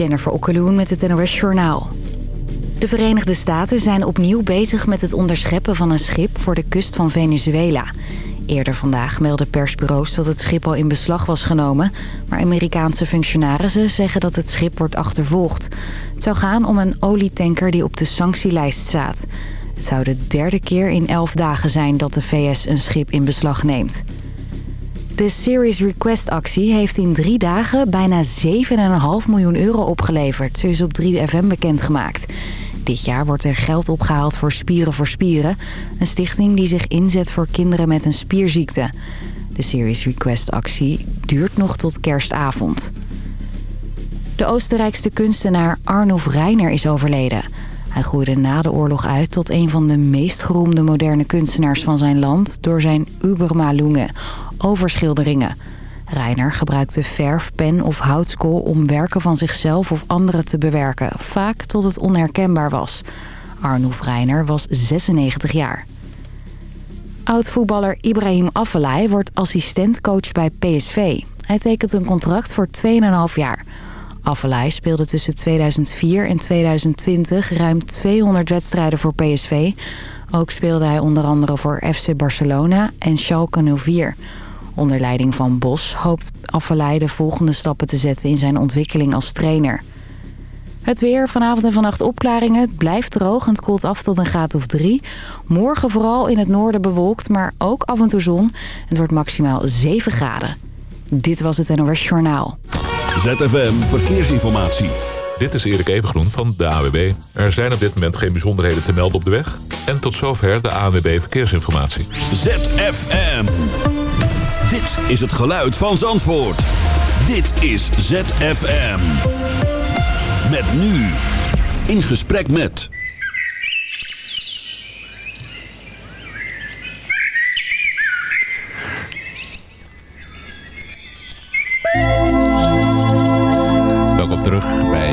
Jennifer Okkeloen met het NOS Journaal. De Verenigde Staten zijn opnieuw bezig met het onderscheppen van een schip voor de kust van Venezuela. Eerder vandaag meldden persbureaus dat het schip al in beslag was genomen... maar Amerikaanse functionarissen zeggen dat het schip wordt achtervolgd. Het zou gaan om een olietanker die op de sanctielijst staat. Het zou de derde keer in elf dagen zijn dat de VS een schip in beslag neemt. De Serious Request actie heeft in drie dagen bijna 7,5 miljoen euro opgeleverd. Zo is op 3FM bekendgemaakt. Dit jaar wordt er geld opgehaald voor Spieren voor Spieren. Een stichting die zich inzet voor kinderen met een spierziekte. De Serious Request actie duurt nog tot kerstavond. De Oostenrijkse kunstenaar Arnulf Reiner is overleden. Hij groeide na de oorlog uit tot een van de meest geroemde moderne kunstenaars van zijn land... door zijn Ubermalungen, overschilderingen. Reiner gebruikte verf, pen of houtskool om werken van zichzelf of anderen te bewerken. Vaak tot het onherkenbaar was. Arnoef Reiner was 96 jaar. Oud-voetballer Ibrahim Afellay wordt assistentcoach bij PSV. Hij tekent een contract voor 2,5 jaar. Afellay speelde tussen 2004 en 2020 ruim 200 wedstrijden voor PSV. Ook speelde hij onder andere voor FC Barcelona en Schalke 04. Onder leiding van Bos hoopt Affelay de volgende stappen te zetten in zijn ontwikkeling als trainer. Het weer, vanavond en vannacht opklaringen. Het blijft droog en het koelt af tot een graad of drie. Morgen vooral in het noorden bewolkt, maar ook af en toe zon. Het wordt maximaal 7 graden. Dit was het NOS Journaal. ZFM Verkeersinformatie. Dit is Erik Evengroen van de AWB. Er zijn op dit moment geen bijzonderheden te melden op de weg. En tot zover de AWB Verkeersinformatie. ZFM. Dit is het geluid van Zandvoort. Dit is ZFM. Met nu. In gesprek met... Welkom terug bij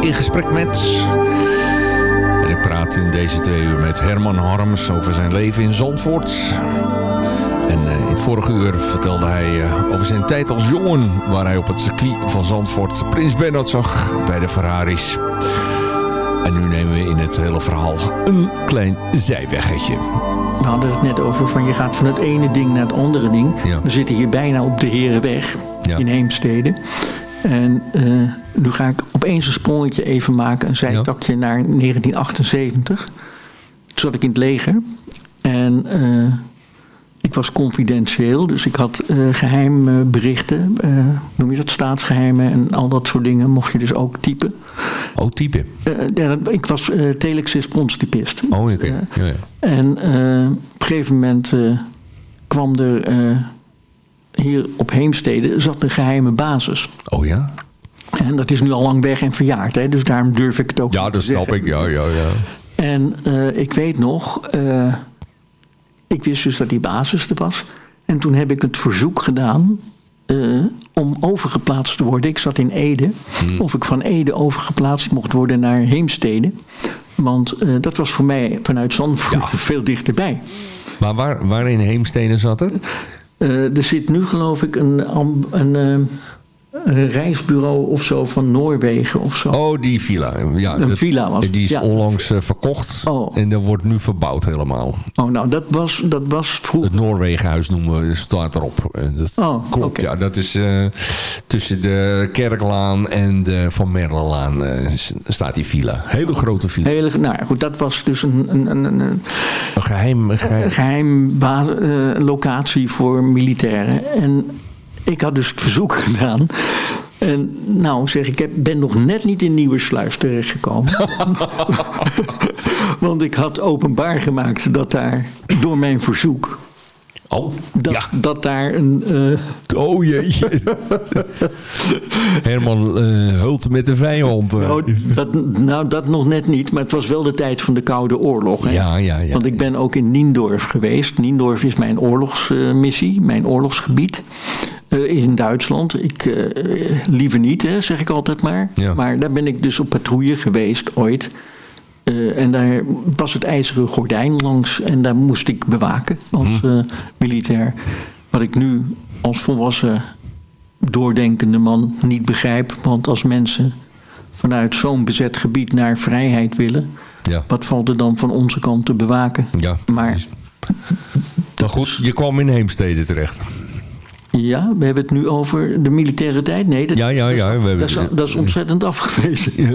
In Gesprek Met. En ik praat in deze twee uur met Herman Harms over zijn leven in Zandvoort. Uh, het vorige uur vertelde hij uh, over zijn tijd als jongen... waar hij op het circuit van Zandvoort Prins Bernhard zag bij de Ferraris. En nu nemen we in het hele verhaal een klein zijweggetje. We hadden het net over van je gaat van het ene ding naar het andere ding. Ja. We zitten hier bijna op de Herenweg Ja. in Heemstede. En eh, nu ga ik opeens een sprongetje even maken. Een zijtakje naar 1978. Toen zat ik in het leger. En eh, ik was confidentieel. Dus ik had eh geheim eh, berichten. eh, noem je dat? Staatsgeheimen en al dat soort dingen. Mocht je dus ook typen. Oh, type. Eh, ja, dat- ik was eh telex responstypist. Oh, oké. Ja, ja. En eh, op een gegeven moment eh, kwam er eh, hier op Heemstede zat een geheime basis. Oh ja? En dat is nu al lang weg en verjaard, hè? dus daarom durf ik het ook Ja, niet dat te snap zeggen. ik. Ja, ja, ja. En eh, ik weet nog, eh, ik wist dus dat die basis er was. En toen heb ik het verzoek gedaan eh, om overgeplaatst te worden. Ik zat in Ede. Of ik van Ede overgeplaatst mocht worden naar Heemstede. Want eh, dat was voor mij vanuit Zandvoort veel dichterbij. Maar waar, waar in Heemstede zat het? Eh, er zit nu geloof ik een, een, een reisbureau of zo van Noorwegen of zo. Oh, die villa. Ja, Een villa was het, Die is ja. onlangs eh, verkocht. Oh. En dat wordt nu verbouwd helemaal. Oh, nou, dat was, dat was vroeger. Het Noorwegenhuis noemen we, staat erop. Eh, Dat Oh, klopt, ja. Dat is eh, tussen de Kerklaan en de Van Merlelaan staat die villa. Hele grote villa. Hele, nou ja, goed, dat was dus een, een, een, een, geheim... een geheim- geheim eh, locatie voor militairen. En ik had dus het verzoek gedaan. En nou zeg ik, heb, ben nog net niet in Nieuwersluis terechtgekomen. Want ik had openbaar gemaakt dat daar door mijn verzoek... Oh, Dat, ja. dat daar een... eh, Oh jeetje. Herman eh hult met de vijand. eh. nou, dat, nou, dat nog net niet, maar het was wel de tijd van de Koude Oorlog. Hè? Ja, ja, ja. Want ik ben ook in Niendorf geweest. Niendorf is mijn oorlogsmissie, mijn oorlogsgebied. Eh, in Duitsland. Ik, eh, liever niet, hè, zeg ik altijd maar. Ja. Maar daar ben ik dus op patrouille geweest ooit. Eh, en daar was het ijzeren gordijn langs. En daar moest ik bewaken als Mhm. militair. Wat ik nu als volwassen doordenkende man niet begrijp. Want als mensen vanuit zo'n bezet gebied naar vrijheid willen. Ja. Wat valt er dan van onze kant te bewaken? Ja, Maar. Maar goed, je kwam in Heemstede terecht. Ja, we hebben het nu over de militaire tijd. Nee, dat, Ja, ja, ja. We dat, is, dat is ontzettend afgewezen.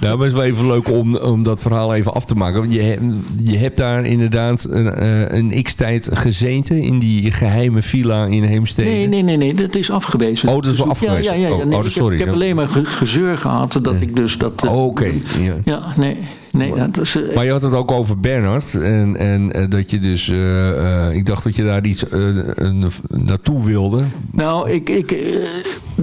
Nou, maar het is wel even leuk om, om dat verhaal even af te maken. Je, hebt- je hebt daar inderdaad een, eh, een x-tijd gezeten in die geheime villa in Heemstede. Nee, nee, nee, nee, dat is afgewezen. Oh, dat is wel afgewezen. Ja, ja, ja. Oh, Nee, oh, ik, sorry. heb, ik heb alleen maar ge- gezeur gehad dat ik dus dat... Oh, Oké. Ja. Ja, nee, nee, dat is... eh, Maar je had het ook over Bernard. En, en eh, dat je dus... eh, eh, ik dacht dat je daar iets naartoe wilde. Nou, ik, ik,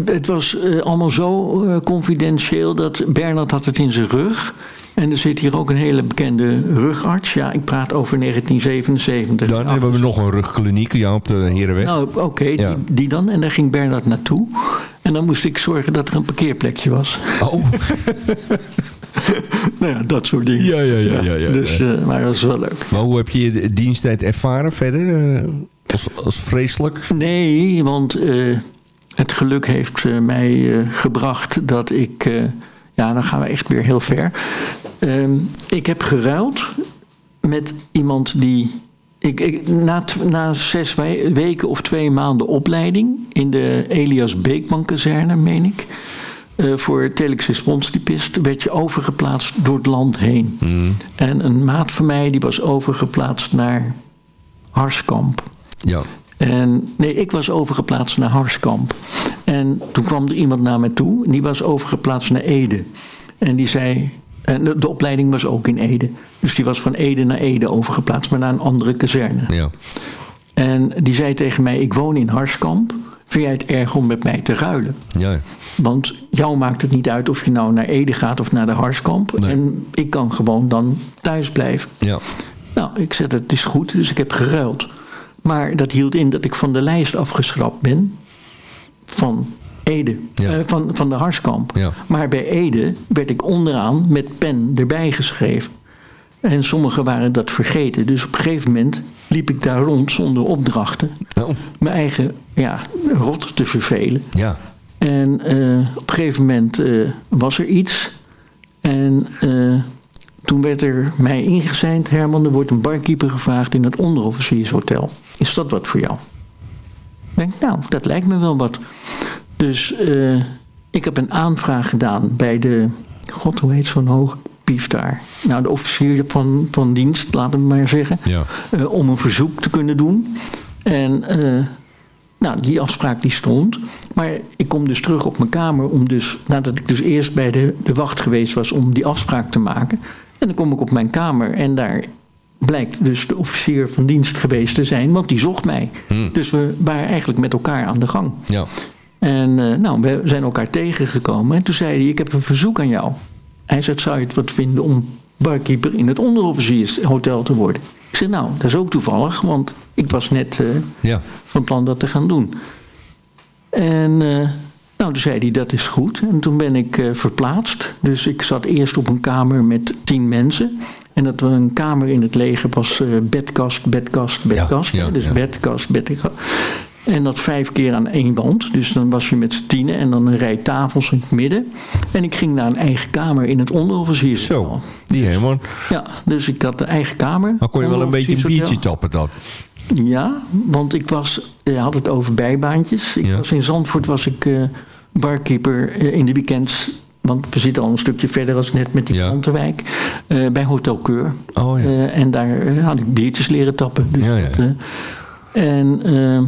het was eh, allemaal zo eh, confidentieel dat Bernard had het in zijn rug. En er zit hier ook een hele bekende rugarts. Ja, ik praat over 1977. Dan hebben we nog een rugkliniek ja, op de Herenweg. Nou, oké, Ja. die, die dan. En daar ging Bernard naartoe. En dan moest ik zorgen dat er een parkeerplekje was. Oh, Nou ja, dat soort dingen. Ja, ja, ja, ja, ja, dus, eh, maar dat is wel leuk. maar hoe heb je je diensttijd ervaren verder? Eh, als, als vreselijk? Nee, want eh, het geluk heeft mij gebracht dat ik. ja, dan gaan we echt weer heel ver. Ehm, ik heb geruild met iemand die. Ik, ik, na, na zes we- weken of twee maanden opleiding in de Elias Beekman kazerne, meen ik. Eh, voor telex responstypist werd je overgeplaatst door het land heen. En een maat van mij die was overgeplaatst naar Harskamp. Ja. En nee, ik was overgeplaatst naar Harskamp. En toen kwam er iemand naar me toe. En die was overgeplaatst naar Ede. En die zei. En de, de opleiding was ook in Ede. Dus die was van Ede naar Ede overgeplaatst, maar naar een andere kazerne. Ja. En die zei tegen mij: Ik woon in Harskamp. Vind jij het erg om met mij te ruilen? Ja. Want jou maakt het niet uit of je nou naar Ede gaat of naar de Harskamp. Nee. En ik kan gewoon dan thuis blijven. Ja. Nou, ik zei dat is goed, dus ik heb geruild. Maar dat hield in dat ik van de lijst afgeschrapt ben van Ede, Ja. eh, van, van de Harskamp. Ja. Maar bij Ede werd ik onderaan met pen erbij geschreven. En sommigen waren dat vergeten. Dus op een gegeven moment liep ik daar rond zonder opdrachten. Oh. Mijn eigen ja, rot te vervelen. Ja. En eh, op een gegeven moment eh, was er iets. En eh, toen werd er mij ingezeind, Herman, er wordt een barkeeper gevraagd in het onderofficiershotel. Is dat wat voor jou? Ik denk, nou, dat lijkt me wel wat. Dus ik heb een aanvraag gedaan bij de, god, hoe heet zo'n hoog pief daar? Nou, de officier van, van dienst, laten we maar zeggen. Ja. eh, om een verzoek te kunnen doen. En eh, nou, die afspraak die stond. Maar ik kom dus terug op mijn kamer om dus, nadat ik dus eerst bij de, de wacht geweest was om die afspraak te maken. En dan kom ik op mijn kamer en daar blijkt dus de officier van dienst geweest te zijn, want die zocht mij. Dus we waren eigenlijk met elkaar aan de gang. Ja. En eh, nou, we zijn elkaar tegengekomen. En toen zei hij, ik heb een verzoek aan jou. Hij zei, zou je het wat vinden om barkeeper in het onderofficiershotel te worden? Ik zei, nou, dat is ook toevallig, want ik was net eh, Ja. van plan dat te gaan doen. En eh, nou, toen zei hij, dat is goed. En toen ben ik eh, verplaatst. Dus ik zat eerst op een kamer met tien mensen. En dat was een kamer in het leger was bedkast, bedkast, bedkast. ja, dus bedkast, bedkast. En dat vijf keer aan één wand. Dus dan was je met z'n tienen en dan een rij tafels in het midden. En ik ging naar een eigen kamer in het onderofficier. Zo. Die Herman. Ja, dus ik had een eigen kamer. Maar kon je wel een beetje een biertje tappen dan? Ja, want ik was, je had het over bijbaantjes. Ik Ja. was in Zandvoort was ik eh, barkeeper eh, in de weekends. Want we zitten al een stukje verder als net met die Ja. Eh, bij Hotel Keur. Oh ja. Eh, en daar eh, had ik biertjes leren tappen. Dus Ja, ja. eh, en eh,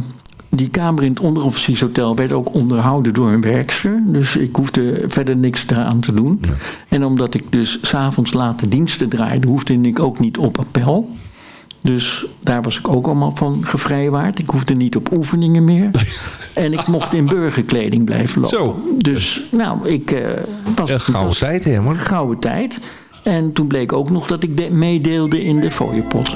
die kamer in het onderofficiershotel werd ook onderhouden door een werkster. Dus ik hoefde verder niks eraan te doen. En omdat ik dus s'avonds late diensten draaide, hoefde ik ook niet op appel. Dus daar was ik ook allemaal van gevrijwaard. Ik hoefde niet op oefeningen meer. en ik mocht in burgerkleding blijven lopen. Zo. Dus nou, ik eh was Een gouden was tijd, Herman. een gouden tijd. En toen bleek ook nog dat ik de- meedeelde in de fooiepot.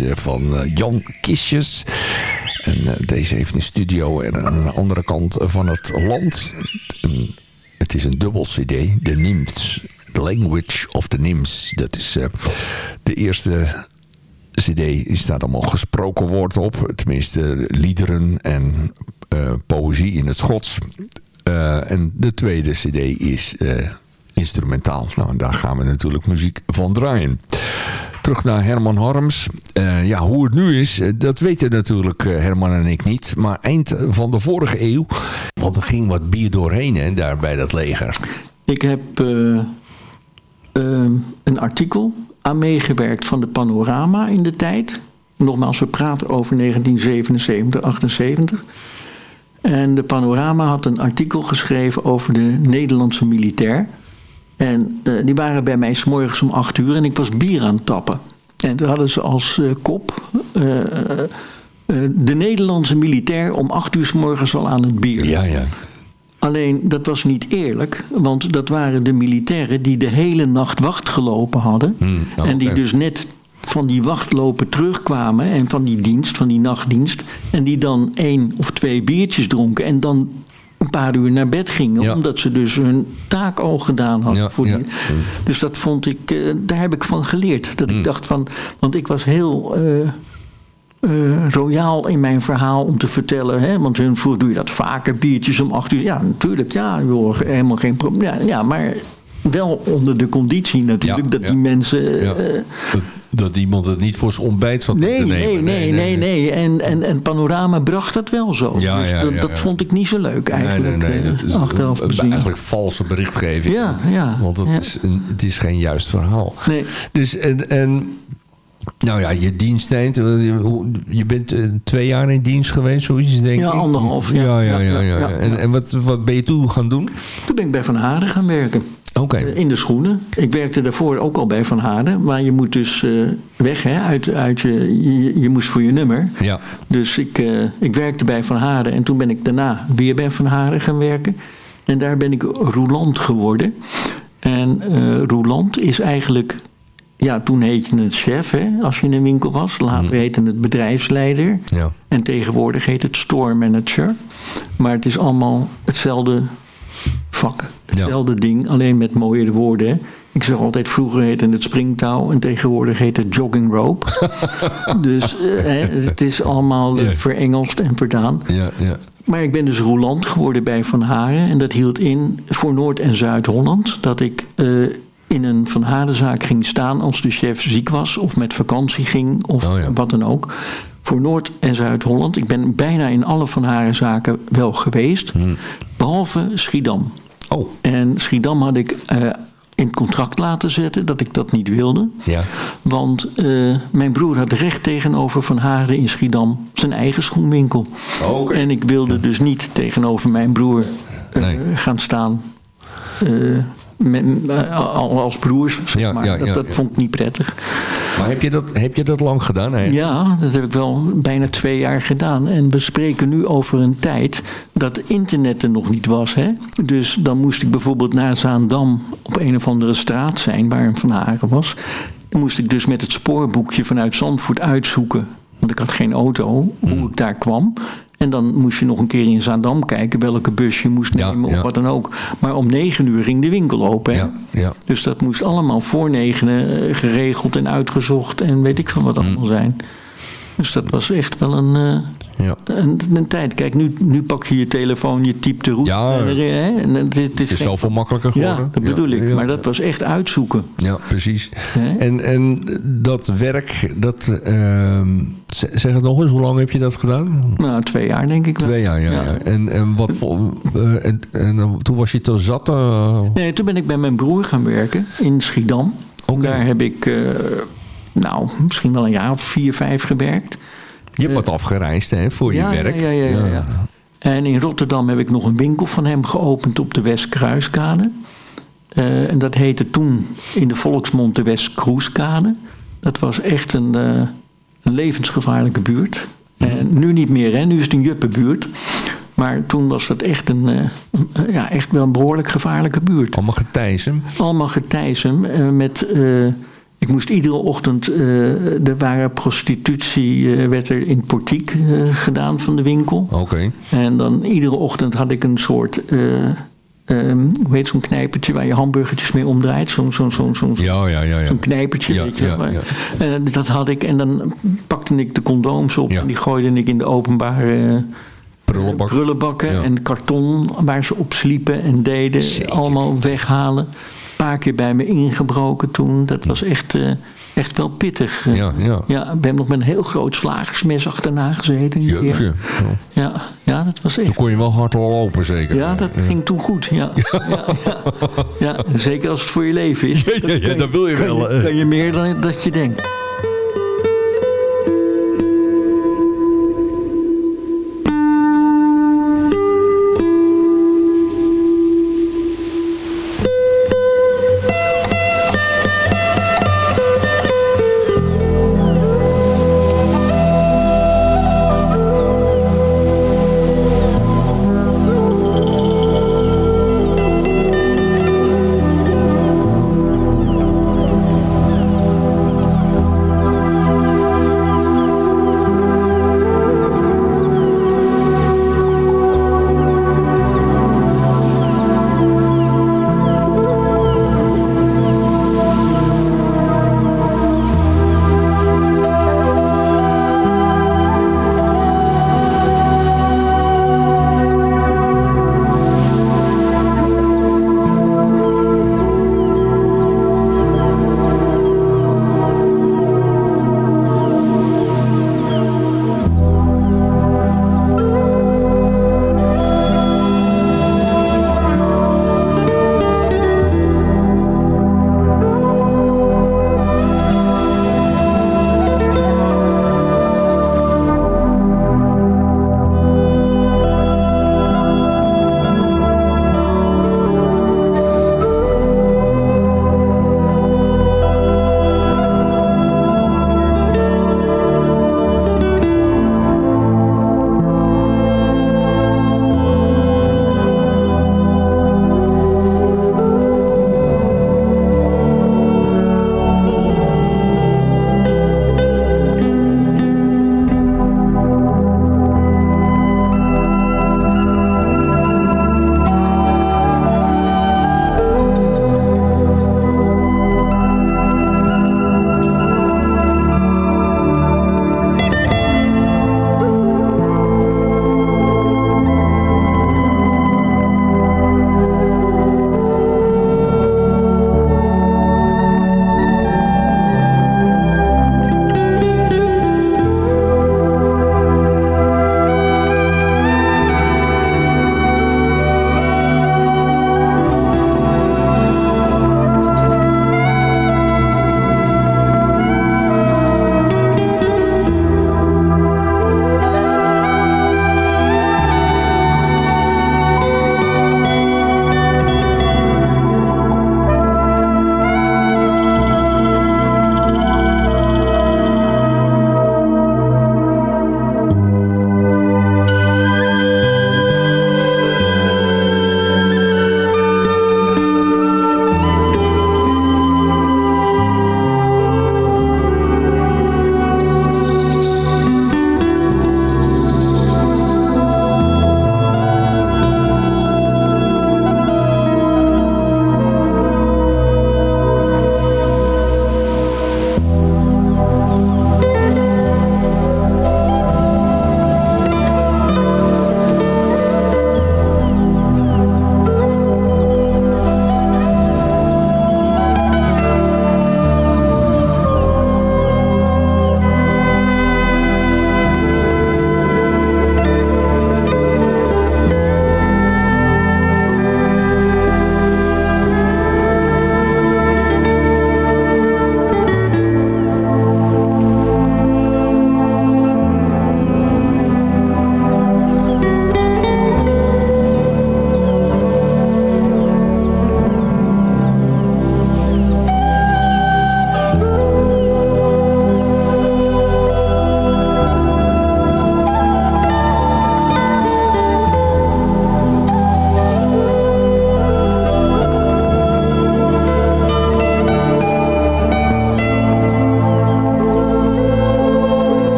Is van Jan Kistjes. En deze heeft een studio en aan de andere kant van het land. Het is een dubbel cd, de Nymphs. Language of the Nymphs. Dat is de eerste cd. Staat allemaal gesproken woord op. Tenminste liederen en poëzie in het Schots. en de tweede cd is instrumentaal. Nou, daar gaan we natuurlijk muziek van draaien. Terug naar Herman Harms. Uh, ja, hoe het nu is, eh, dat weten natuurlijk uh, Herman en ik niet. Maar eind van de vorige eeuw, want er ging wat bier doorheen hè, daar bij dat leger. Ik heb uh, een artikel aan meegewerkt van de Panorama in de tijd. Nogmaals, we praten over 1977, 78. En de Panorama had een artikel geschreven over de Nederlandse militair. En die waren bij mij s'morgens om acht uur en ik was bier aan het tappen. En toen hadden ze als uh, kop uh, de Nederlandse militair om acht uur s morgens al aan het bier. Ja, ja. Alleen dat was niet eerlijk, want dat waren de militairen die de hele nacht wacht gelopen hadden. Hmm, oh, en die dus net van die wachtlopen terugkwamen en van die dienst, van die nachtdienst. En die dan één of twee biertjes dronken en dan een paar uur naar bed gingen. Omdat ze dus hun taak al gedaan hadden. voor die. Dus dat vond ik, uh, daar heb ik van geleerd. Dat ik mm. dacht van, want ik was heel uh, uh, royaal in mijn verhaal om te vertellen. Hè, want hun vroeg, doe je dat vaker, biertjes om acht uur? Ja, natuurlijk, ja, joh, helemaal geen probleem. Ja, ja, maar wel onder de conditie natuurlijk dat die mensen dat iemand het niet voor zijn ontbijt zat nee, te nemen. Nee, nee, nee. nee, En, en, en Panorama bracht dat wel zo. Ja, dus ja, dat, dat vond ik niet zo leuk eigenlijk. Nee, nee, nee. Dat is achteraf eigenlijk valse berichtgeving. Ja, ja. Want het, Is een, het is geen juist verhaal. Nee. Dus en... en nou ja, je diensttijd. Je bent uh, twee jaar in dienst geweest, zoiets denk ik. Ja, anderhalf. Ja, ja, ja. ja, ja, ja. En, en wat, wat ben je toen gaan doen? Toen ben ik bij Van Haren gaan werken. Okay. In de schoenen. Ik werkte daarvoor ook al bij Van Harden. Maar je moet dus uh, weg hè, uit, uit je, je, je, moest voor je nummer. Ja. Dus ik, uh, ik werkte bij Van Harden. En toen ben ik daarna weer bij Van Harden gaan werken. En daar ben ik roulant geworden. En uh, is eigenlijk... Ja, toen heette het chef, hè, als je in een winkel was. Later hmm. heette het bedrijfsleider. Ja. En tegenwoordig heet het store manager. Maar het is allemaal hetzelfde vak. Hetzelfde ding, alleen met mooiere woorden. Ik zeg altijd, vroeger heette het springtouw en tegenwoordig heet het jogging rope. dus eh, het is allemaal verengelst en verdaan. Ja, ja. Maar ik ben dus roulant geworden bij Van Haren. En dat hield in voor Noord- en Zuid-Holland. Dat ik uh, in een Van Harenzaak ging staan als de chef ziek was. Of met vakantie ging of oh, ja. wat dan ook. Voor Noord- en Zuid-Holland. Ik ben bijna in alle Van Harenzaken wel geweest. Hmm. Behalve Schiedam. Oh. En Schiedam had ik uh, in het contract laten zetten dat ik dat niet wilde. Ja. Want uh, mijn broer had recht tegenover Van Haren in Schiedam zijn eigen schoenwinkel. Oh, okay. En ik wilde dus niet tegenover mijn broer uh, nee. gaan staan. Met, als broers, zeg ja, maar. Ja, dat, dat vond ik niet prettig. Maar heb je dat, heb je dat lang gedaan eigenlijk? Ja, dat heb ik wel bijna twee jaar gedaan. En we spreken nu over een tijd dat internet er nog niet was. Hè? Dus dan moest ik bijvoorbeeld naar Zaandam op een of andere straat zijn waar een Van Haren was. Dan moest ik dus met het spoorboekje vanuit Zandvoort uitzoeken. Want ik had geen auto, hoe hmm. ik daar kwam. En dan moest je nog een keer in Zaandam kijken welke bus je moest nemen ja, ja. of wat dan ook. Maar om negen uur ging de winkel open. Ja, ja. Dus dat moest allemaal voor negenen eh, geregeld en uitgezocht en weet ik van wat allemaal mm. zijn. Dus dat was echt wel een, uh, ja. een, een, tijd. Kijk, nu, nu pak je je telefoon, je typt de route. Ja, hè, en het, is, het is zoveel makkelijker geworden. Ja, dat bedoel ik. Maar dat was echt uitzoeken. Ja, precies. En, en dat werk, dat, uh, zeg het nog eens, hoe lang heb je dat gedaan? Nou, twee jaar denk ik wel. Twee jaar, ja. ja. En, en, wat, uh, en, en, toen was je te zat? Uh... Nee, toen ben ik bij mijn broer gaan werken in Schiedam. Okay. Daar heb ik nou, misschien wel een jaar of vier, vijf gewerkt. Je hebt wat afgereisd hè, voor je werk. Ja, ja, ja, ja, En in Rotterdam heb ik nog een winkel van hem geopend op de Westkruiskade. Uh, en dat heette toen in de volksmond de Westkroeskade. Dat was echt een, uh, een levensgevaarlijke buurt. Mm. En nu niet meer, hè? nu is het een juppenbuurt. Maar toen was dat echt een, uh, ja, echt wel een behoorlijk gevaarlijke buurt. Allemaal getijzem? Allemaal getijzem met ik moest iedere ochtend, uh, er waren prostitutie, uh, werd er in portiek uh, gedaan van de winkel. Oké. En dan iedere ochtend had ik een soort, um, hoe heet zo'n knijpertje waar je hamburgertjes mee omdraait. Zo'n zo, zo, zo, ja, ja, ja, ja. zo'n knijpertje, Ja, weet je. ja, maar- ja. En dat had ik en dan pakte ik de condooms op en die gooide ik in de openbare Prullenbak. prullenbakken en karton waar ze op sliepen en deden. Zeker. Allemaal weghalen. Paar keer bij me ingebroken toen. Dat was echt, eh, echt wel pittig. Eh, Ja, ja. ja, ik ben nog met een heel groot slagersmes achterna gezeten. Jeetje. Ja. Ja, ja, dat was Toen echt. kon je wel hard lopen, zeker. Ja, dat ging toen goed. Ja, ja. Ja, ja. zeker als het voor je leven is. Ja, kan dat wil je kan wel, hè. Kan je meer dan dat je denkt.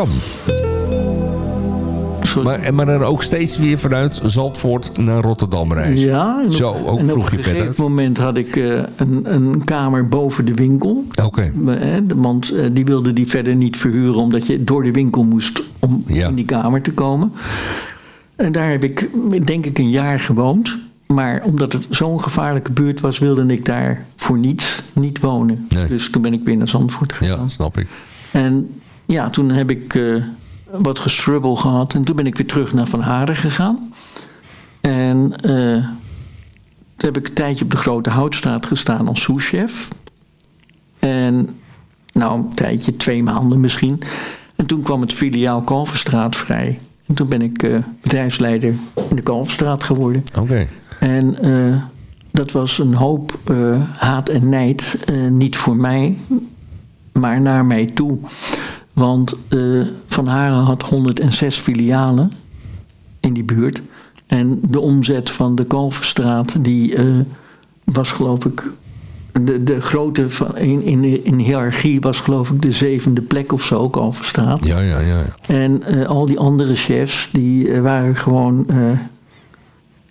Rotterdam. Maar, maar dan ook steeds weer vanuit Zandvoort naar Rotterdam reizen. Ja. Zo, ook vroeg je pet uit. Op een gegeven moment had ik uh, een, een, kamer boven de winkel. Oké. Okay. Want uh, die wilde die verder niet verhuren, omdat je door de winkel moest om ja. in die kamer te komen. En daar heb ik, denk ik, een jaar gewoond. Maar omdat het zo'n gevaarlijke buurt was, wilde ik daar voor niets niet wonen. Nee. Dus toen ben ik weer naar Zandvoort gegaan. Ja, snap ik. En ja, toen heb ik uh, wat gestrubbel gehad. En toen ben ik weer terug naar Van Haren gegaan. En uh, toen heb ik een tijdje op de Grote Houtstraat gestaan als souschef. En nou, een tijdje, twee maanden misschien. En toen kwam het filiaal Kalverstraat vrij. En toen ben ik uh, bedrijfsleider in de Kalverstraat geworden. Oké. Okay. En dat was een hoop haat en nijd. Niet voor mij, maar naar mij toe. Want Van Haren had 106 filialen in die buurt. En de omzet van de Kalverstraat, die was geloof ik... De, de grootte van, in, in, in hiërarchie was geloof ik de zevende plek of zo, Kalverstraat. Ja, ja, ja. ja. En al die andere chefs, die waren gewoon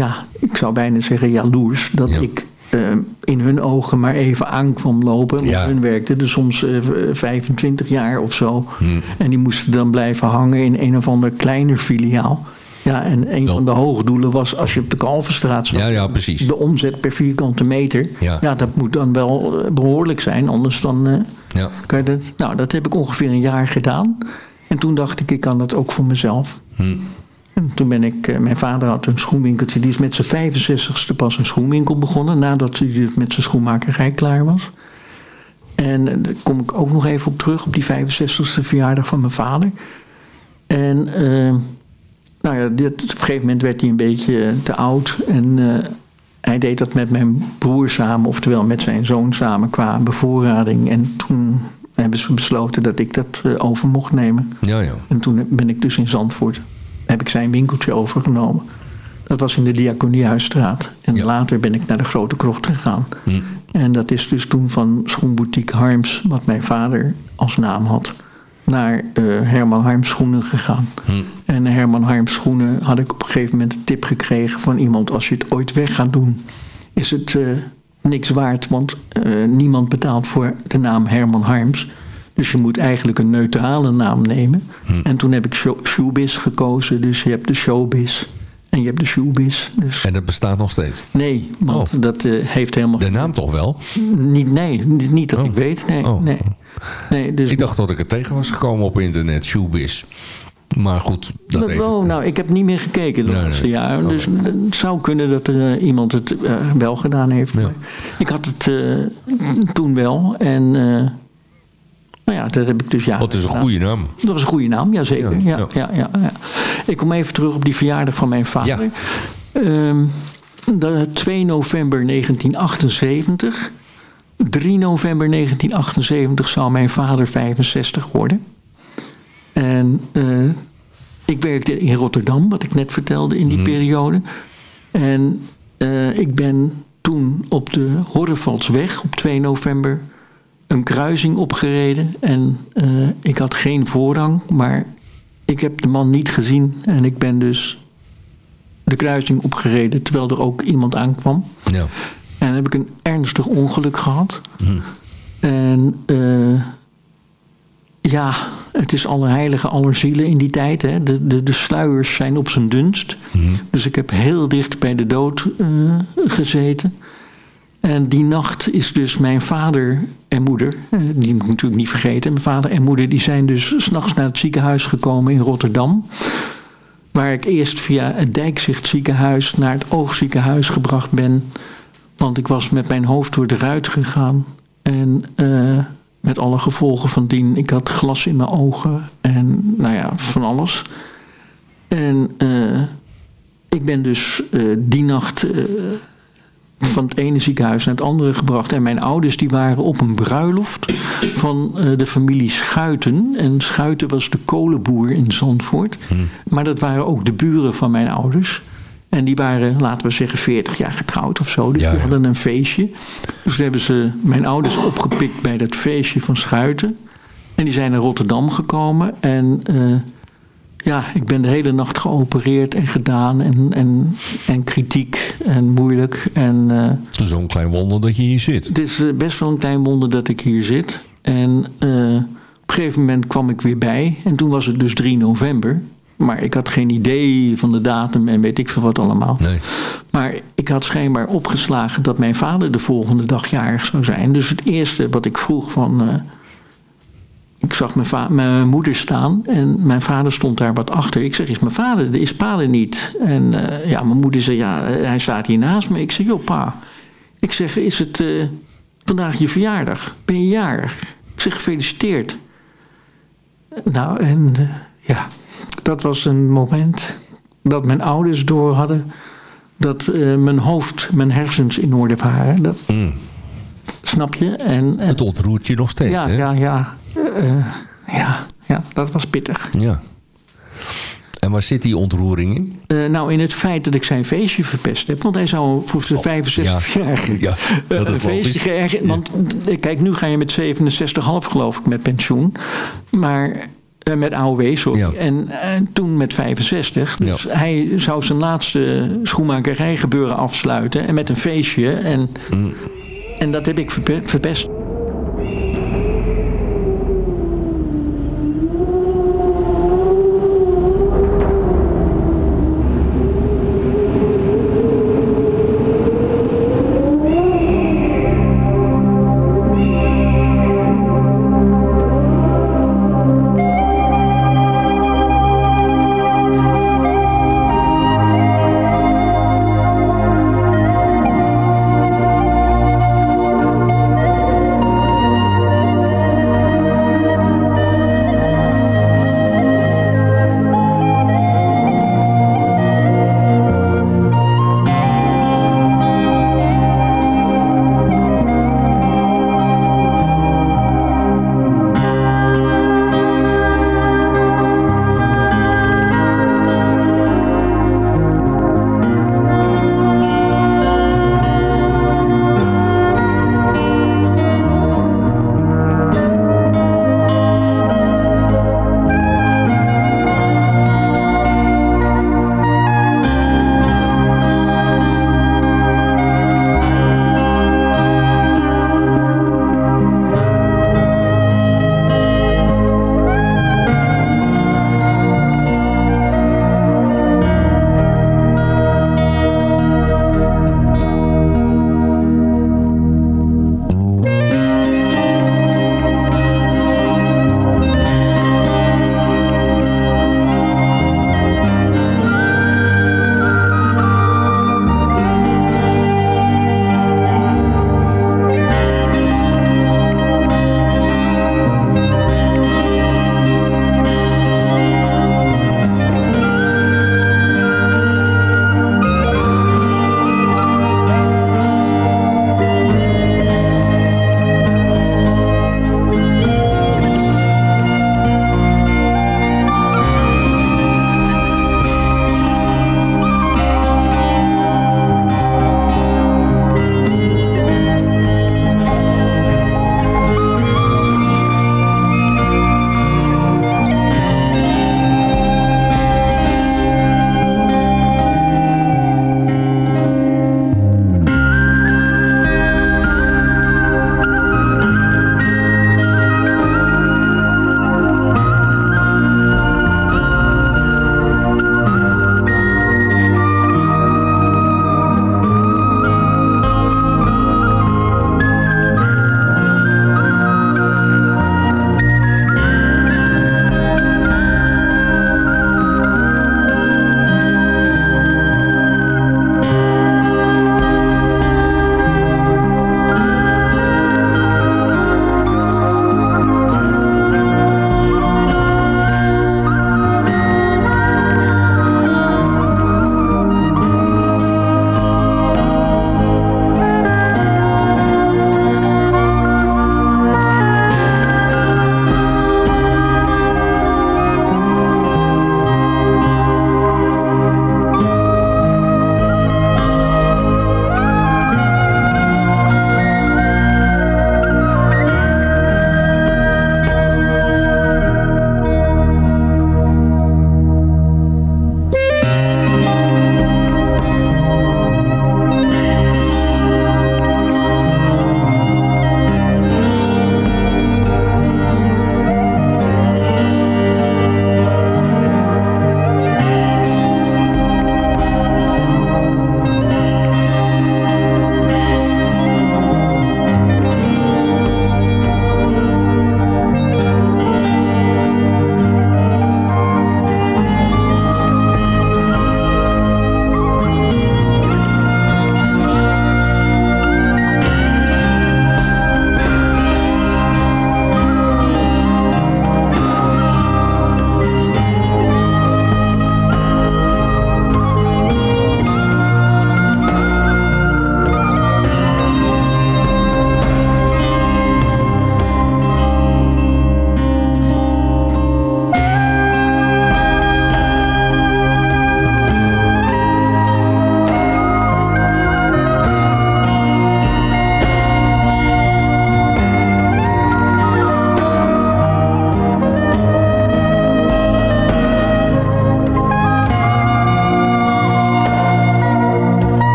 ja, ik zou bijna zeggen jaloers dat Ja. ik eh, in hun ogen maar even aan kwam lopen. Want Ja. hun werkten er soms eh, 25 jaar of zo. Hm. En die moesten dan blijven hangen in een of ander kleiner filiaal. Ja, en een van de hoogdoelen was als je op de Kalverstraat zat. Ja, ja, precies. De omzet per vierkante meter. Ja. dat moet dan wel eh, behoorlijk zijn. Anders dan eh, Ja. kan je dat... Nou, dat heb ik ongeveer een jaar gedaan. En toen dacht ik, ik kan dat ook voor mezelf. Hm. En toen ben ik, eh, mijn vader had een schoenwinkeltje, die is met zijn 65ste pas een schoenwinkel begonnen, nadat hij dus met zijn schoenmakerij klaar was. En eh, daar kom ik ook nog even op terug, op die 65ste verjaardag van mijn vader. En eh, nou ja, dit, op een gegeven moment werd hij een beetje te oud. En hij deed dat met mijn broer samen, oftewel met zijn zoon samen qua bevoorrading. En toen hebben ze besloten dat ik dat over mocht nemen. Ja, ja. En toen ben ik dus in Zandvoort, heb ik zijn winkeltje overgenomen. Dat was in de Diakoniehuisstraat. En Ja. later ben ik naar de Grote Krocht gegaan. Hm. En dat is dus toen van schoenboutique Harms, wat mijn vader als naam had, naar eh, Herman Harms Schoenen gegaan. Hm. En Herman Harms Schoenen had ik op een gegeven moment een tip gekregen van iemand: als je het ooit weg gaat doen, is het eh, niks waard, want eh, niemand betaalt voor de naam Herman Harms. Dus je moet eigenlijk een neutrale naam nemen. En toen heb ik show- Showbiz gekozen. Dus je hebt de Showbiz en je hebt de Showbiz. Dus En dat bestaat nog steeds. nee, want Oh. dat eh, heeft helemaal... De naam toch wel? Niet, nee, niet dat Oh. ik weet. Nee, Oh. nee. nee dus Ik dacht dat ik er tegen was gekomen op internet, Shoebiz. Maar goed, dat, Dat even. wel, nou, ik heb niet meer gekeken de Nee, laatste nee. jaren. Oh. Dus het zou kunnen dat er eh, iemand het eh, wel gedaan heeft. Ja. Ik had het toen wel. En nou ja, dat heb ik dus ja. Oh, het is een goede naam. Dat was een goede naam, jazeker. Ja, Ja, ja. ja. Ja, Ik kom even terug op die verjaardag van mijn vader. Ehm, de 2 november 1978. 3 november 1978 zou mijn vader 65 worden. En eh, ik werkte in Rotterdam, wat ik net vertelde in die Mhm. periode. En eh, ik ben toen op de Horrevaldsweg op 2 november een kruising opgereden. En eh, ik had geen voorrang, maar ik heb de man niet gezien. En ik ben dus de kruising opgereden terwijl er ook iemand aankwam. Ja. En dan heb ik een ernstig ongeluk gehad. Hm. En eh, ja, het is allerheilige allerzielen in die tijd. Hè. De, de, de sluiers zijn op zijn dunst. Hm. Dus ik heb heel dicht bij de dood eh, gezeten. En die nacht is dus mijn vader en moeder, die moet ik natuurlijk niet vergeten, mijn vader en moeder die zijn dus s'nachts naar het ziekenhuis gekomen in Rotterdam. Waar ik eerst via het Dijkzicht ziekenhuis naar het oogziekenhuis gebracht ben. Want ik was met mijn hoofd door de ruit gegaan. En eh, met alle gevolgen van dien. Ik had glas in mijn ogen en nou ja, van alles. En eh, ik ben dus eh, die nacht van het ene ziekenhuis naar het andere gebracht. En mijn ouders die waren op een bruiloft van eh, de familie Schuiten. En Schuiten was de kolenboer in Zandvoort. Maar dat waren ook de buren van mijn ouders. En die waren, laten we zeggen, 40 jaar getrouwd of zo. Dus Ja, die hadden een feestje. Dus toen hebben ze mijn ouders opgepikt bij dat feestje van Schuiten. En die zijn naar Rotterdam gekomen. En ja, ik ben de hele nacht geopereerd en gedaan. En, en, en kritiek en moeilijk. En, Zo'n klein wonder dat je hier zit. Het is best wel een klein wonder dat ik hier zit. En op een gegeven moment kwam ik weer bij. En toen was het dus 3 november. Maar ik had geen idee van de datum en weet ik veel wat allemaal. Nee. Maar ik had schijnbaar opgeslagen dat mijn vader de volgende dag jarig zou zijn. Dus het eerste wat ik vroeg van... Uh, ik zag mijn, mijn, moeder staan en mijn vader stond daar wat achter. Ik zeg, is mijn vader, is pa er niet? En uh, ja, mijn moeder zei, ja, hij staat hier naast me. Ik zeg, joh pa. Ik zeg, is het uh, vandaag je verjaardag? Ben je jarig? Ik zeg, gefeliciteerd. Nou, en ja, dat was een moment dat mijn ouders door hadden dat mijn hoofd, mijn hersens in orde waren. Dat, mm. Snap je? En, en, het ontroert je nog steeds, ja, hè? Ja, ja, ja, ja, dat was pittig. Ja. En waar zit die ontroering in? Uh, nou, in het feit dat ik zijn feestje verpest heb. Want hij zou voor zijn 65 ja. jaar ja, dat is een feestje geërgerd. Want kijk, nu ga je met 67,5 geloof ik met pensioen. Maar uh, met AOW, sorry. Ja. En, en, toen met 65. Dus Ja. hij zou zijn laatste schoenmakerij gebeuren afsluiten. En met een feestje. En, Mm. en dat heb ik verpe- verpest.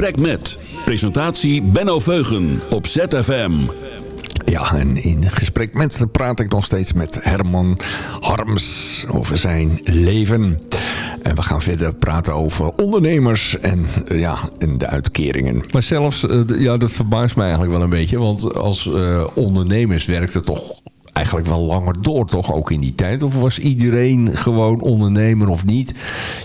Gesprek Met. Presentatie Benno Veugen op ZFM. Ja, en in gesprek met praat ik nog steeds met Herman Harms over zijn leven. En we gaan verder praten over ondernemers en, uh, ja, en de uitkeringen. Maar zelfs, uh, ja, dat verbaast mij eigenlijk wel een beetje. Want als uh, ondernemers werkt het toch eigenlijk wel langer door, toch? Ook in die tijd. Of was iedereen gewoon ondernemer of niet?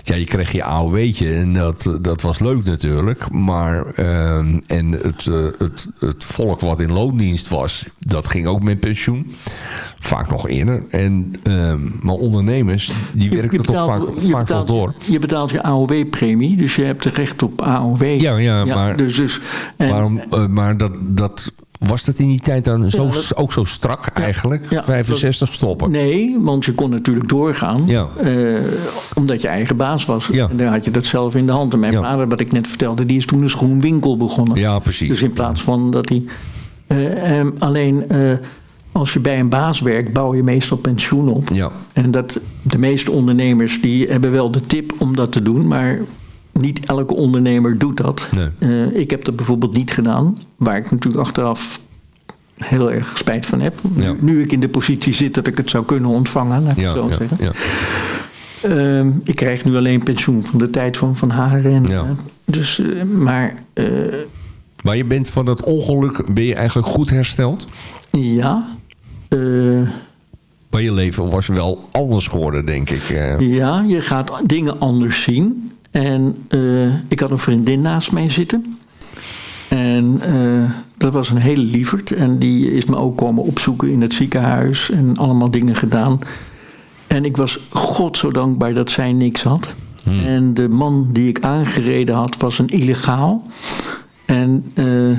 Ja, je kreeg je AOW'tje en dat, dat was leuk natuurlijk. Maar, uh, en het, uh, het, het volk wat in loondienst was, dat ging ook met pensioen. Vaak nog eerder. En, uh, maar ondernemers, die werkten toch vaak, vaak betaalt, nog door. Je betaalt je AOW-premie, dus je hebt recht op AOW. Ja, ja, maar, dus, dus, en, waarom, maar dat... dat was dat in die tijd dan zo, ja, dat, ook zo strak eigenlijk? Ja, 65 dat, stoppen? Nee, want je kon natuurlijk doorgaan. Ja. Uh, omdat je eigen baas was. En dan had je dat zelf in de hand. En mijn vader, wat ik net vertelde, die is toen een schoenwinkel begonnen. Ja, precies. Dus in plaats van dat hij... Uh, um, alleen... Uh, als je bij een baas werkt, bouw je meestal pensioen op. Ja. En dat, de meeste ondernemers die hebben wel de tip om dat te doen, maar niet elke ondernemer doet dat. Nee. Uh, ik heb dat bijvoorbeeld niet gedaan, waar ik natuurlijk achteraf heel erg spijt van heb. Ja. Nu, nu, ik in de positie zit dat ik het zou kunnen ontvangen, laat ik ja, zo ja, zeggen. Ja. Uh, ik krijg nu alleen pensioen van de tijd van Van Haren. En, uh, dus, uh, maar... eh, maar je bent van dat ongeluk, ben je eigenlijk goed hersteld? Ja. eh, Maar je leven was wel anders geworden, denk ik. eh. Ja, je gaat dingen anders zien. En uh, ik had een vriendin naast mij zitten. En uh, dat was een hele lieverd. En die is me ook komen opzoeken in het ziekenhuis. En allemaal dingen gedaan. En ik was god zo dankbaar dat zij niks had. Hmm. En de man die ik aangereden had was een illegaal. En uh,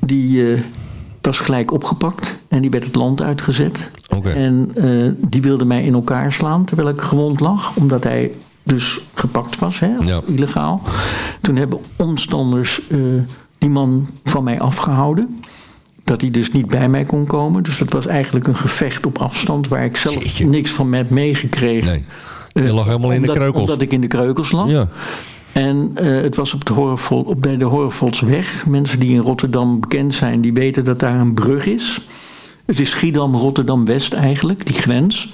die was gelijk opgepakt. En die werd het land uitgezet. Okay. En uh, die wilde mij in elkaar slaan terwijl ik gewond lag. Omdat hij dus gepakt was, hè, ja. illegaal. Toen hebben omstanders uh, die man van mij afgehouden. Dat hij dus niet bij mij kon komen. Dus dat was eigenlijk een gevecht op afstand... waar ik zelf Jeetje. niks van heb meegekregen. Nee. Je lag helemaal omdat, in de kreukels. Omdat ik in de kreukels lag. Ja. En uh, het was op de Horrevol, op bij de Horrevolsweg. Mensen die in Rotterdam bekend zijn, die weten dat daar een brug is. Het is Schiedam-Rotterdam-West eigenlijk, die grens.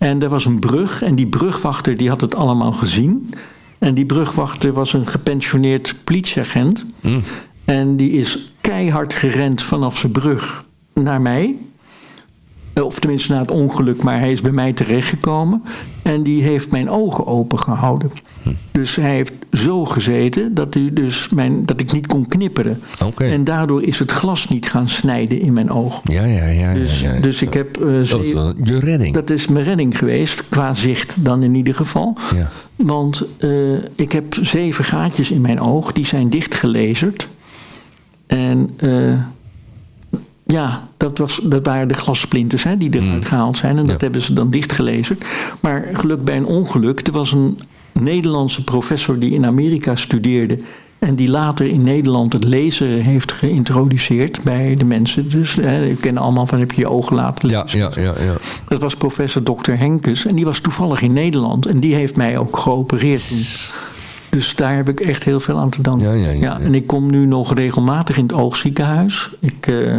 En er was een brug en die brugwachter die had het allemaal gezien. En die brugwachter was een gepensioneerd politieagent. Mm. En die is keihard gerend vanaf zijn brug naar mij. Of tenminste naar het ongeluk, maar hij is bij mij terechtgekomen. En die heeft mijn ogen open gehouden. Hm. Dus hij heeft zo gezeten dat, hij dus mijn, dat ik niet kon knipperen. Okay. En daardoor is het glas niet gaan snijden in mijn oog. Ja, ja, ja. Dus, ja, ja. dus ik heb... Uh, dat is wel je redding. Dat is mijn redding geweest, qua zicht dan in ieder geval. Ja. Want uh, ik heb zeven gaatjes in mijn oog, die zijn dichtgelezerd. En... Uh, ja, dat, was, dat waren de glassplinters hè, die eruit mm. gehaald zijn. En dat ja. hebben ze dan dichtgelezen. Maar geluk bij een ongeluk. Er was een Nederlandse professor die in Amerika studeerde. En die later in Nederland het lezen heeft geïntroduceerd bij de mensen. Dus hè, je kennen allemaal van heb je je ogen laten lezen. Ja, ja, ja, ja. Dat was professor Dr. Henkes. En die was toevallig in Nederland. En die heeft mij ook geopereerd toen. Dus daar heb ik echt heel veel aan te danken. Ja, ja, ja, ja, en ik kom nu nog regelmatig in het oogziekenhuis. Ik... Uh,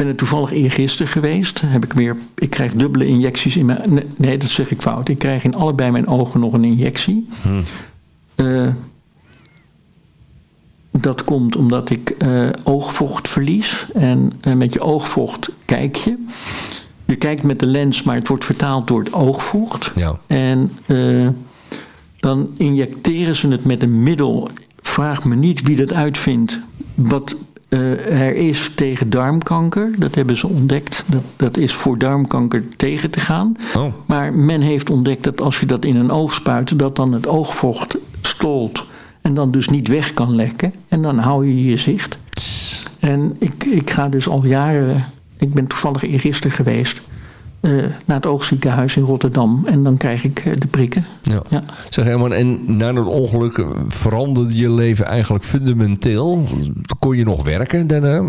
ben er toevallig eergisteren geweest. Heb ik, weer, ik krijg dubbele injecties in mijn... Nee, dat zeg ik fout. Ik krijg in allebei mijn ogen nog een injectie. Hmm. Uh, dat komt omdat ik uh, oogvocht verlies. En uh, met je oogvocht kijk je. Je kijkt met de lens, maar het wordt vertaald door het oogvocht. Ja. En dan injecteren ze het met een middel. Vraag me niet wie dat uitvindt. Wat uh, er is tegen darmkanker, dat hebben ze ontdekt. Dat, dat is voor darmkanker tegen te gaan. Oh. Maar men heeft ontdekt dat als je dat in een oog spuit, dat dan het oogvocht stolt. En dan dus niet weg kan lekken. En dan hou je je zicht. En ik, ik ga dus al jaren. Ik ben toevallig eergisteren geweest. Uh, naar het oogziekenhuis in Rotterdam. En dan krijg ik uh, de prikken. Ja. ja. Zeg Herman, en na dat ongeluk veranderde je leven eigenlijk fundamenteel? Kon je nog werken daarna?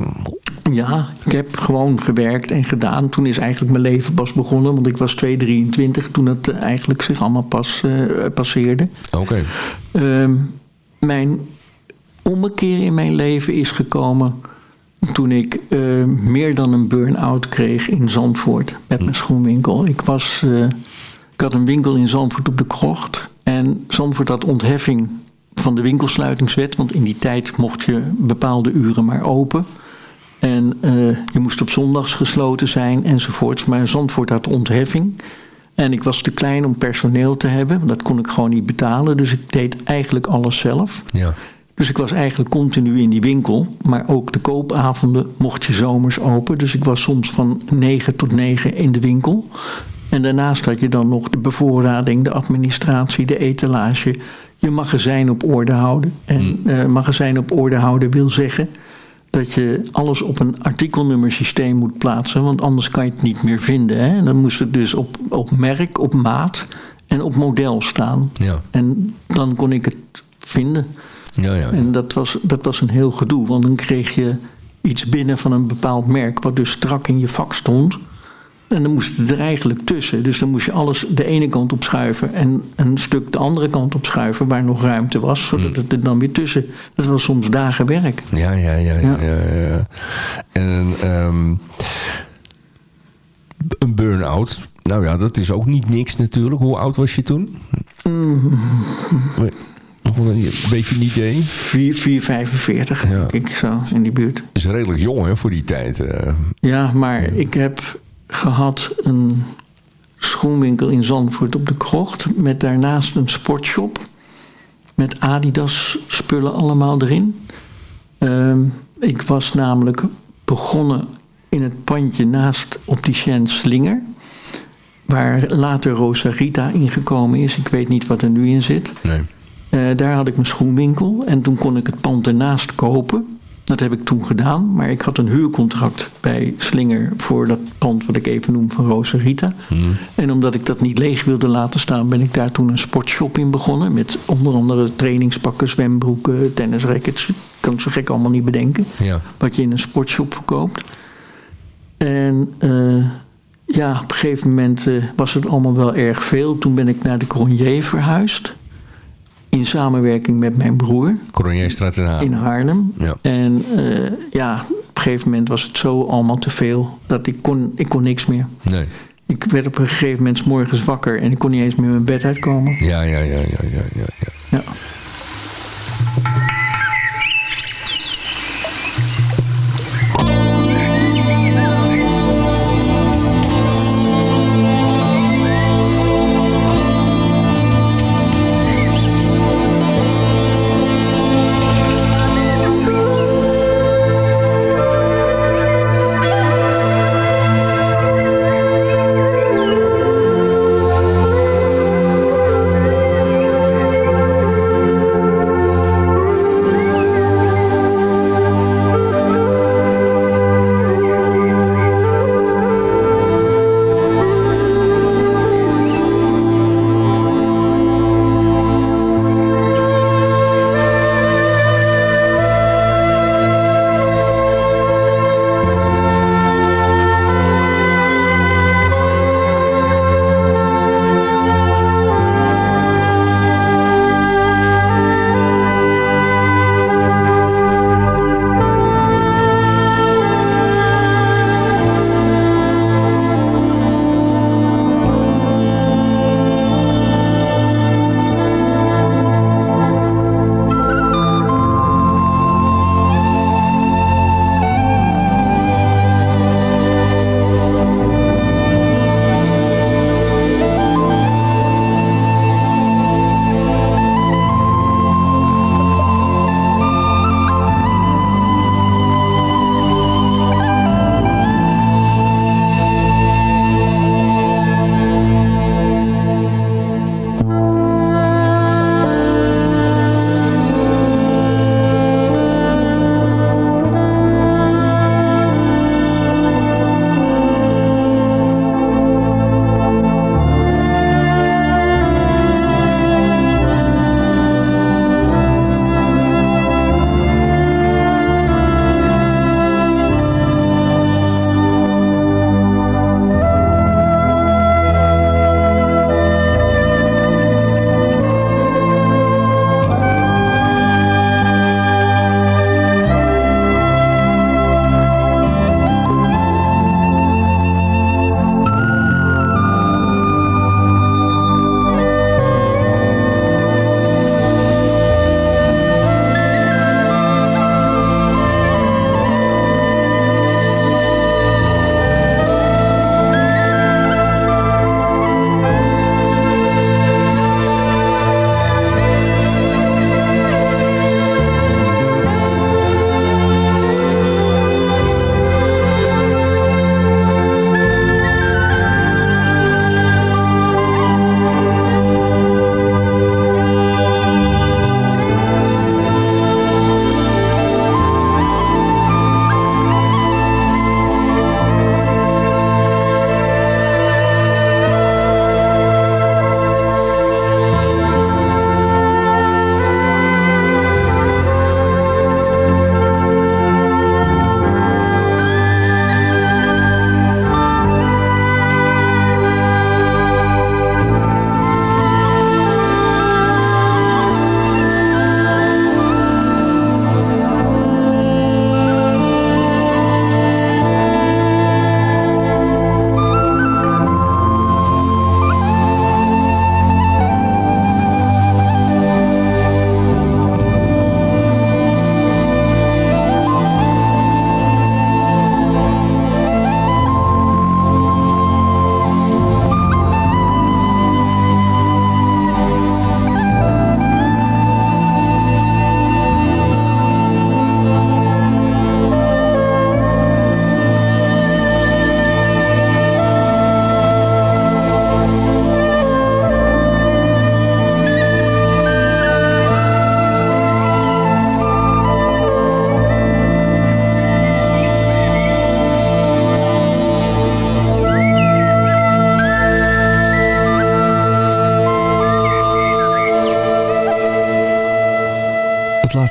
Ja, ik heb gewoon gewerkt en gedaan. Toen is eigenlijk mijn leven pas begonnen. Want ik was 223 toen het eigenlijk zich allemaal pas uh, passeerde. Oké. Okay. Um, mijn ommekeer in mijn leven is gekomen toen ik uh, meer dan een burn-out kreeg in Zandvoort met mijn schoenwinkel. Ik, was, uh, ik had een winkel in Zandvoort op de krocht. En Zandvoort had ontheffing van de winkelsluitingswet. Want in die tijd mocht je bepaalde uren maar open. En uh, je moest op zondags gesloten zijn enzovoort. Maar Zandvoort had ontheffing. En ik was te klein om personeel te hebben. Dat kon ik gewoon niet betalen. Dus ik deed eigenlijk alles zelf. Ja. Dus ik was eigenlijk continu in die winkel. Maar ook de koopavonden mocht je zomers open. Dus ik was soms van 9 tot 9 in de winkel. En daarnaast had je dan nog de bevoorrading, de administratie, de etalage. Je magazijn op orde houden. En uh, magazijn op orde houden wil zeggen dat je alles op een artikelnummersysteem moet plaatsen. Want anders kan je het niet meer vinden. Hè? En dan moest het dus op, op merk, op maat en op model staan. Ja. En dan kon ik het vinden. Ja, ja, ja. En dat was, dat was een heel gedoe, want dan kreeg je iets binnen van een bepaald merk, wat dus strak in je vak stond. En dan moest het er eigenlijk tussen. Dus dan moest je alles de ene kant op schuiven en een stuk de andere kant op schuiven waar nog ruimte was, zodat het er dan weer tussen. Dat was soms dagen werk. Ja, ja, ja. ja. ja, ja. En um, een burn-out, nou ja, dat is ook niet niks natuurlijk. Hoe oud was je toen? Mm. Nog een beetje een idee? 4, 4 45, ja. denk ik zo, in die buurt. Dat is redelijk jong hè, voor die tijd. Uh. Ja, maar ik heb gehad een schoenwinkel in Zandvoort op de Krocht... met daarnaast een sportshop met Adidas spullen allemaal erin. Uh, ik was namelijk begonnen in het pandje naast opticien Slinger... waar later Rosa Rita ingekomen is. Ik weet niet wat er nu in zit. Nee. Uh, daar had ik mijn schoenwinkel en toen kon ik het pand ernaast kopen. Dat heb ik toen gedaan, maar ik had een huurcontract bij Slinger voor dat pand wat ik even noem van Rosa Rita. Hmm. En omdat ik dat niet leeg wilde laten staan, ben ik daar toen een sportshop in begonnen. Met onder andere trainingspakken, zwembroeken, tennisrackets. Kan ik zo gek allemaal niet bedenken. Ja. Wat je in een sportshop verkoopt. En uh, ja, op een gegeven moment uh, was het allemaal wel erg veel. Toen ben ik naar de Cronje verhuisd in samenwerking met mijn broer. Coronierstraat in Haarlem. In Haarlem. Ja. En uh, ja, op een gegeven moment was het zo allemaal te veel dat ik kon, ik kon niks meer. Nee. Ik werd op een gegeven moment 's morgens wakker en ik kon niet eens meer mijn bed uitkomen. Ja, ja, ja, ja, ja, ja. ja. ja.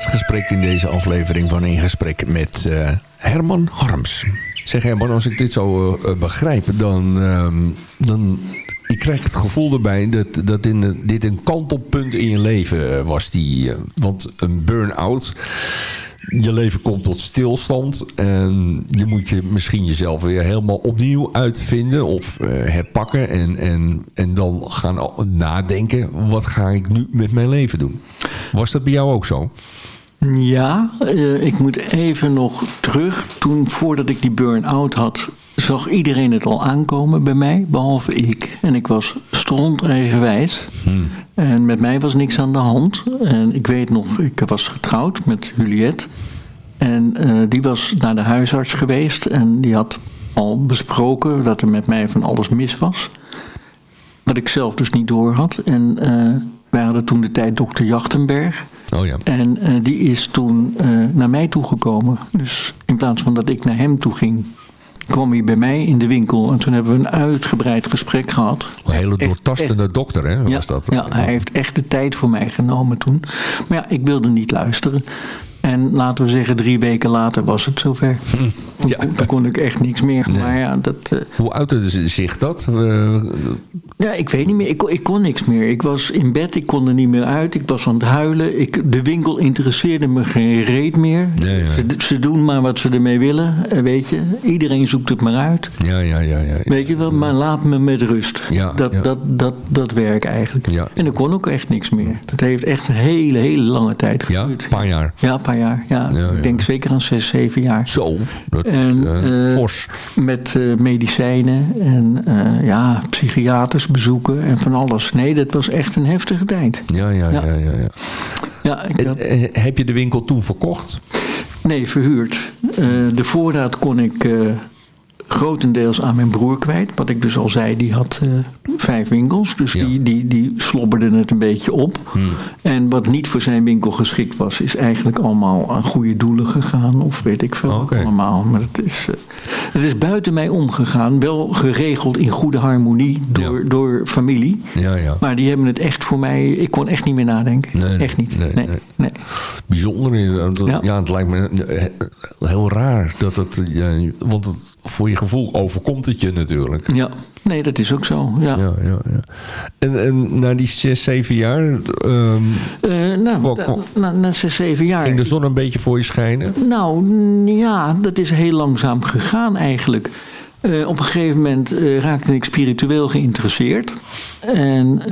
Gesprek in deze aflevering van In Gesprek met uh, Herman Harms. Zeg Herman, als ik dit zo uh, begrijp, dan, uh, dan ik krijg het gevoel erbij dat, dat in, dit een kantelpunt in je leven was. Die, want een burn-out je leven komt tot stilstand. En je moet je misschien jezelf weer helemaal opnieuw uitvinden of uh, herpakken. En, en, en dan gaan nadenken, wat ga ik nu met mijn leven doen? Was dat bij jou ook zo? Ja, uh, ik moet even nog terug. Toen, voordat ik die burn-out had, zag iedereen het al aankomen bij mij, behalve ik. En ik was stront eigenwijs. Hmm. En met mij was niks aan de hand. En ik weet nog, ik was getrouwd met Juliette. En uh, die was naar de huisarts geweest en die had al besproken dat er met mij van alles mis was. Wat ik zelf dus niet door had. En uh, wij hadden toen de tijd dokter Jachtenberg. Oh ja. En uh, die is toen naar mij toegekomen. Dus in plaats van dat ik naar hem toe ging, kwam hij bij mij in de winkel. En toen hebben we een uitgebreid gesprek gehad. Een hele doortastende echt, dokter, hè? Ja, was dat? ja, hij heeft echt de tijd voor mij genomen toen. Maar ja, ik wilde niet luisteren. En laten we zeggen, drie weken later was het zover. Hm. Ja. Dan, kon ik echt niks meer. Nee. Maar ja, dat, uh, Hoe uitte zich dat? Uh, ja, ik weet niet meer. Ik, ik, kon niks meer. Ik was in bed, ik kon er niet meer uit. Ik was aan het huilen. Ik, de winkel interesseerde me geen reet meer. Ja, ja. Ze, ze, doen maar wat ze ermee willen, weet je. Iedereen zoekt het maar uit. Ja, ja, ja. ja, Weet je wel, maar laat me met rust. Ja, dat, ja. Dat, dat, dat werk eigenlijk. Ja. En ik kon ook echt niks meer. Het heeft echt een hele, hele lange tijd Ja, geduurd. een paar jaar. Ja, een paar jaar. Ja, Ja, ja. ik denk zeker aan zes, zeven jaar. Zo, dat En, is uh, eh, fors. Met uh, medicijnen en uh, ja, psychiaters bezoeken en van alles. Nee, dat was echt een heftige tijd. Ja, ja, ja. Ja. ja, ja. Ik had, eh, heb je de winkel toen verkocht? nee, verhuurd. Eh, de voorraad kon ik eh, grotendeels aan mijn broer kwijt. Wat ik dus al zei, die had eh, vijf winkels. Dus Ja. die, die, die slobberde het een beetje op. Hmm. En wat niet voor zijn winkel geschikt was, is eigenlijk allemaal aan goede doelen gegaan. Of weet ik veel allemaal. Maar het is, eh, het is buiten mij omgegaan. Wel geregeld in goede harmonie door, Ja. door familie. Ja, ja. Maar die hebben het echt voor mij... Ik kon echt niet meer nadenken. Nee, echt niet. nee, Nee, nee. nee. Bijzonder. Ja. Ja. het lijkt me eh, heel raar. Dat het, ja, want het, voor je gevoel overkomt het je natuurlijk. Ja, nee, dat is ook zo. Ja. Ja, ja, ja. En, en na die zes, zeven jaar ehm, Eh, nou, Wel, na, kom- na, na zes, zeven jaar. ging de zon een beetje voor je schijnen. Nou, ja, dat is heel langzaam gegaan eigenlijk. Eh, op een gegeven moment eh, raakte ik spiritueel geïnteresseerd. En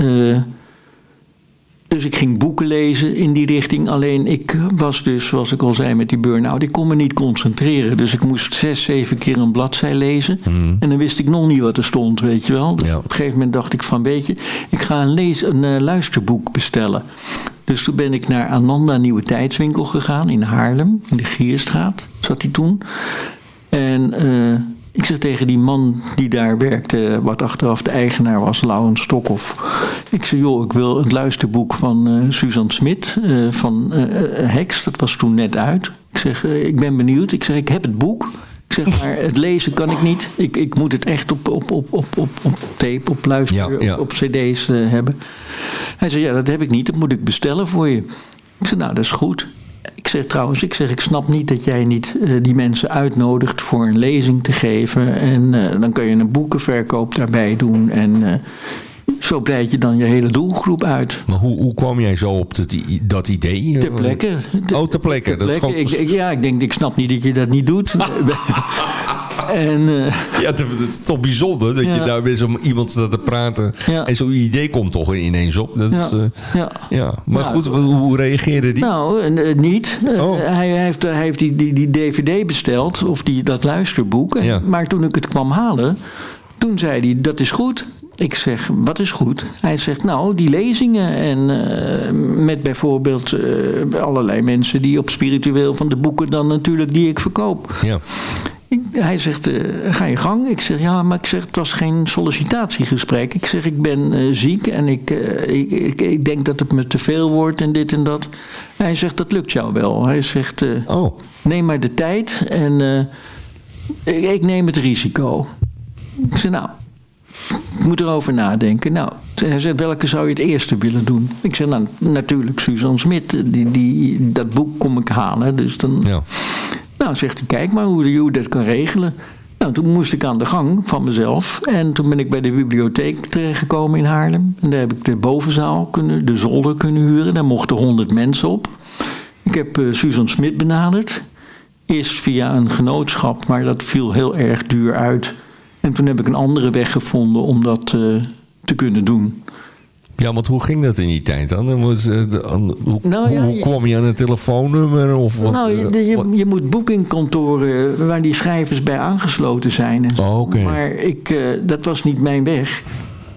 dus ik ging boeken lezen in die richting. Alleen ik was dus, zoals ik al zei met die burn-out, ik kon me niet concentreren. Dus ik moest zes, zeven keer een bladzij lezen. En dan wist ik nog niet wat er stond, weet je wel. Dus Ja. op een gegeven moment dacht ik van, weet je, ik ga een, lees, een eh, luisterboek bestellen. Dus toen ben ik naar Ananda Nieuwe Tijdswinkel gegaan in Haarlem, in de Gierstraat zat hij toen. En eh, ik zeg tegen die man die daar werkte, wat achteraf de eigenaar was, Laurens Stokhoff. Ik zei, joh, ik wil het luisterboek van eh Suzanne Smit eh, van eh, Heks. Dat was toen net uit. Ik zeg, ik ben benieuwd. Ik zeg, ik heb het boek. Ik zeg, maar het lezen kan ik niet. Ik, ik moet het echt op, op, op, op, op, op tape, op luister, Ja, ja. Op, op cd's hebben. Hij zei, ja, dat heb ik niet. Dat moet ik bestellen voor je. Ik zei, nou, dat is goed. Ik zeg trouwens, ik zeg, ik snap niet dat jij niet eh, die mensen uitnodigt voor een lezing te geven. En eh, dan kan je een boekenverkoop daarbij doen. En eh, zo breid je dan je hele doelgroep uit. Maar hoe, hoe kwam jij zo op dat, idee? Ter plekke. Oh, ter plekke. Dat is gewoon- Ik- ja, ik denk, ik snap niet dat je dat niet doet. en eh, Ja, het het is toch bijzonder dat je daar bent om iemand staat te praten. Ja. En zo'n idee komt toch ineens op. Dat ja, is, eh, ja. ja. Maar Nou, goed, hoe, reageerde die? Nou, eh, niet. Eh, Oh. hij, hij heeft, hij heeft die, die, die DVD besteld, of die, dat luisterboek. Maar toen ik het kwam halen, toen zei hij, dat is goed. Ik zeg, wat is goed? Hij zegt, nou, die lezingen en eh, met bijvoorbeeld eh, allerlei mensen die op spiritueel van de boeken dan natuurlijk die ik verkoop. Ja. Ik- hij zegt, eh, ga je gang? Ik zeg, ja, maar ik zeg, het was geen sollicitatiegesprek. Ik zeg, ik ben ziek en ik, ik, ik, ik denk dat het me te veel wordt en dit en dat. Hij zegt, dat lukt jou wel. Hij zegt, Oh, neem maar de tijd en ik, ik neem het risico. Ik zeg, nou, moet erover nadenken. Nou, Hij zei, welke zou je het eerste willen doen? Ik zei, nou, natuurlijk Suzanne Smit. Die, die, dat boek kom ik halen. Dus dan... Ja. Nou, zegt hij, kijk maar hoe je dat kan regelen. Nou, toen moest ik aan de gang van mezelf. En toen ben ik bij de bibliotheek terechtgekomen in Haarlem. En daar heb ik de bovenzaal kunnen, de zolder kunnen huren. Daar mochten honderd mensen op. Ik heb uh, Susan Smit benaderd. Eerst via een genootschap, maar dat viel heel erg duur uit. En toen heb ik een andere weg gevonden om dat uh, te kunnen doen. Ja, want hoe ging dat in die tijd dan? Was, uh, hoe, nou, ja, hoe, kwam je aan een telefoonnummer? Of wat, nou, je, je, je moet boekingkantoren waar die schrijvers bij aangesloten zijn. Oh, okay. Maar ik, uh, dat was niet mijn weg,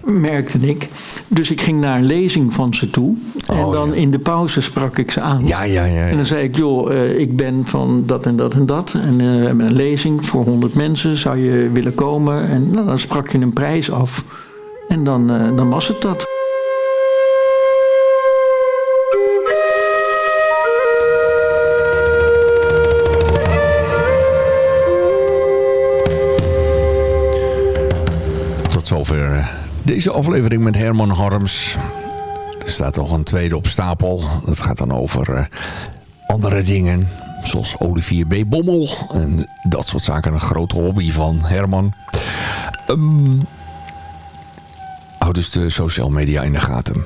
merkte ik. Dus ik ging naar een lezing van ze toe. En oh, dan ja. in de pauze sprak ik ze aan. Ja, ja, ja. ja. En dan zei ik, joh, uh, ik ben van dat en dat en dat. En we hebben een lezing voor 100 mensen. Zou je willen komen? En nou, dan sprak je een prijs af. En dan, dan was het dat. Deze aflevering met Herman Harms. Er staat nog een tweede op stapel. Dat gaat dan over uh, andere dingen. Zoals Olivier B. Bommel. En dat soort zaken. Een grote hobby van Herman. Um, houd dus de social media in de gaten.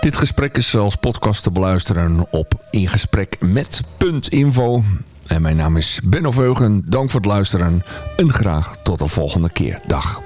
Dit gesprek is als podcast te beluisteren op ingesprekmet.info. En mijn naam is Benno Veugen. Dank voor het luisteren. En graag tot de volgende keer. Dag.